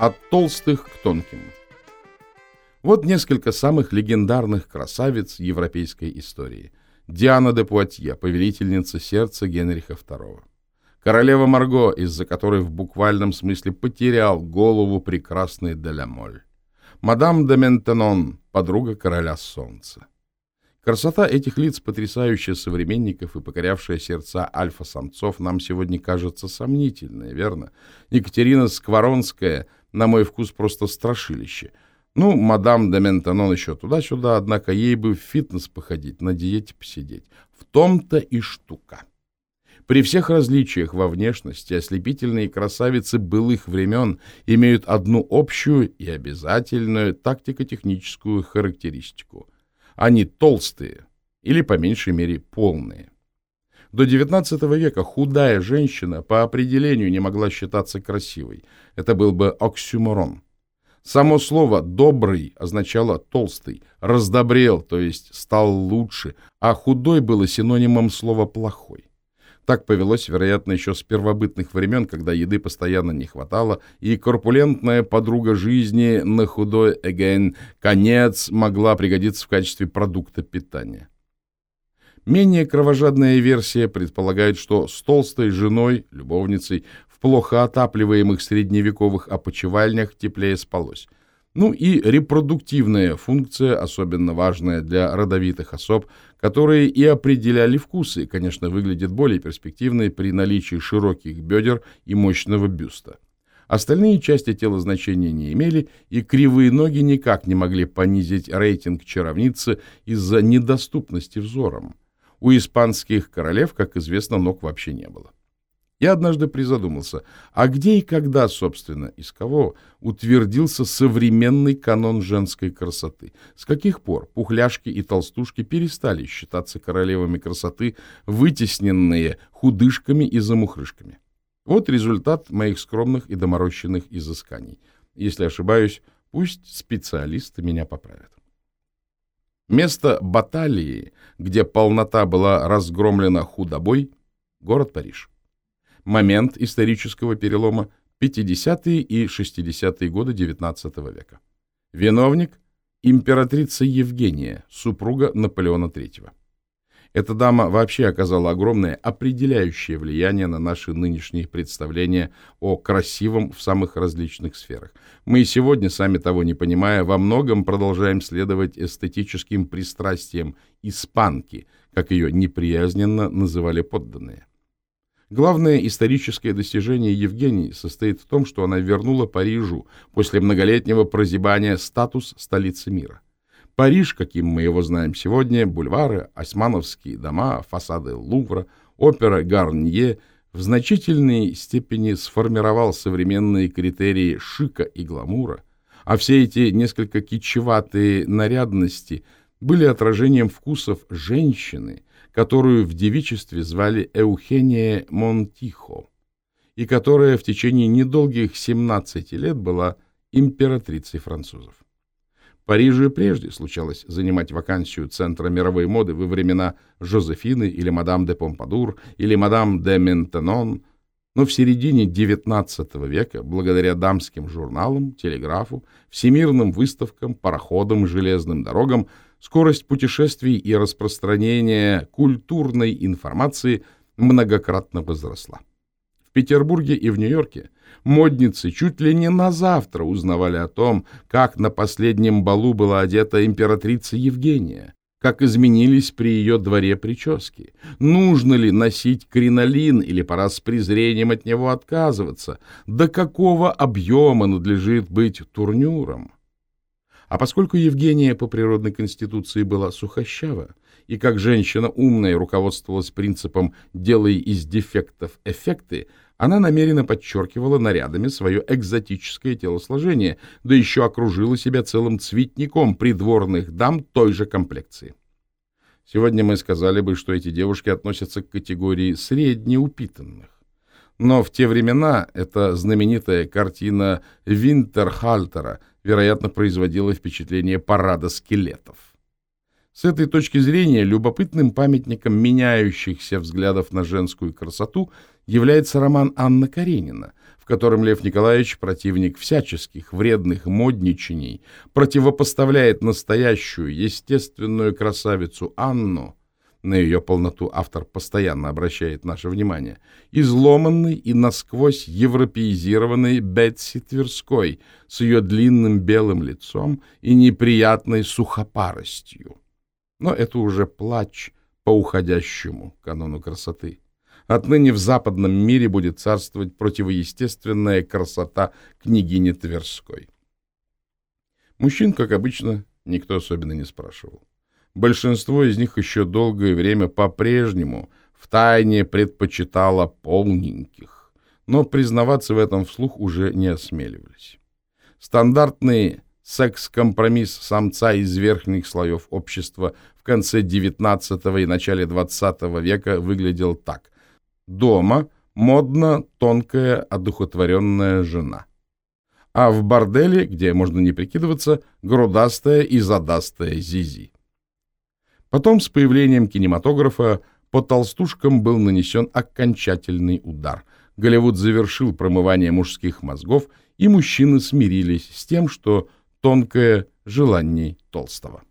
От толстых к тонким. Вот несколько самых легендарных красавиц европейской истории. Диана де Пуатье, повелительница сердца Генриха II. Королева Марго, из-за которой в буквальном смысле потерял голову прекрасный Делямоль. Мадам де Ментенон, подруга короля солнца. Красота этих лиц, потрясающая современников и покорявшая сердца альфа-самцов, нам сегодня кажется сомнительной, верно? Екатерина Скворонская, на мой вкус, просто страшилище. Ну, мадам де Ментонон еще туда-сюда, однако ей бы в фитнес походить, на диете посидеть. В том-то и штука. При всех различиях во внешности ослепительные красавицы былых времен имеют одну общую и обязательную тактико-техническую характеристику – они толстые или, по меньшей мере, полные. До XIX века худая женщина по определению не могла считаться красивой. Это был бы оксюморон. Само слово «добрый» означало «толстый», «раздобрел», то есть «стал лучше», а «худой» было синонимом слова «плохой». Так повелось, вероятно, еще с первобытных времен, когда еды постоянно не хватало, и корпулентная подруга жизни на худой эген конец могла пригодиться в качестве продукта питания. Менее кровожадная версия предполагает, что с толстой женой, любовницей, в плохо отапливаемых средневековых опочивальнях теплее спалось. Ну и репродуктивная функция, особенно важная для родовитых особ, которые и определяли вкусы, конечно, выглядит более перспективной при наличии широких бедер и мощного бюста. Остальные части тела значения не имели, и кривые ноги никак не могли понизить рейтинг чаровницы из-за недоступности взором. У испанских королев, как известно, ног вообще не было. Я однажды призадумался, а где и когда, собственно, из кого утвердился современный канон женской красоты? С каких пор пухляшки и толстушки перестали считаться королевами красоты, вытесненные худышками и замухрышками? Вот результат моих скромных и доморощенных изысканий. Если ошибаюсь, пусть специалисты меня поправят. Место баталии, где полнота была разгромлена худобой, город Париж момент исторического перелома 50-е и 60-е годы XIX века. Виновник – императрица Евгения, супруга Наполеона III. Эта дама вообще оказала огромное определяющее влияние на наши нынешние представления о красивом в самых различных сферах. Мы и сегодня, сами того не понимая, во многом продолжаем следовать эстетическим пристрастиям испанки, как ее неприязненно называли подданные. Главное историческое достижение Евгении состоит в том, что она вернула Парижу после многолетнего прозябания статус столицы мира. Париж, каким мы его знаем сегодня, бульвары, османовские дома, фасады Лувра, опера Гарнье в значительной степени сформировал современные критерии шика и гламура, а все эти несколько кичеватые нарядности были отражением вкусов женщины – которую в девичестве звали Эухения Монтихо, и которая в течение недолгих 17 лет была императрицей французов. Парижу и прежде случалось занимать вакансию центра мировой моды во времена Жозефины или мадам де Помпадур или мадам де Ментенон, но в середине XIX века, благодаря дамским журналам, телеграфу, всемирным выставкам, пароходам, железным дорогам, скорость путешествий и распространение культурной информации многократно возросла. В Петербурге и в Нью-Йорке. Модницы чуть ли не на завтра узнавали о том, как на последнем балу была одета императрица Евгения, как изменились при ее дворе прически, нужно ли носить кринолин или пора с презрением от него отказываться, до какого объема надлежит быть турнюром. А поскольку Евгения по природной конституции была сухощава, и как женщина умная руководствовалась принципом «делай из дефектов эффекты», она намеренно подчеркивала нарядами свое экзотическое телосложение, да еще окружила себя целым цветником придворных дам той же комплекции. Сегодня мы сказали бы, что эти девушки относятся к категории среднеупитанных. Но в те времена эта знаменитая картина Винтерхальтера – вероятно, производила впечатление парада скелетов. С этой точки зрения любопытным памятником меняющихся взглядов на женскую красоту является роман Анна Каренина, в котором Лев Николаевич, противник всяческих вредных модничаний, противопоставляет настоящую, естественную красавицу Анну, на ее полноту автор постоянно обращает наше внимание, изломанный и насквозь европеизированный Бетси Тверской с ее длинным белым лицом и неприятной сухопаростью. Но это уже плач по уходящему канону красоты. Отныне в западном мире будет царствовать противоестественная красота княгини Тверской. Мужчин, как обычно, никто особенно не спрашивал. Большинство из них еще долгое время по-прежнему втайне предпочитало полненьких, но признаваться в этом вслух уже не осмеливались. Стандартный секс-компромисс самца из верхних слоев общества в конце XIX и начале XX века выглядел так. Дома модно тонкая, одухотворенная жена. А в борделе, где можно не прикидываться, грудастая и задастая Зизи. Потом с появлением кинематографа по толстушкам был нанесен окончательный удар. Голливуд завершил промывание мужских мозгов, и мужчины смирились с тем, что тонкое желание толстого.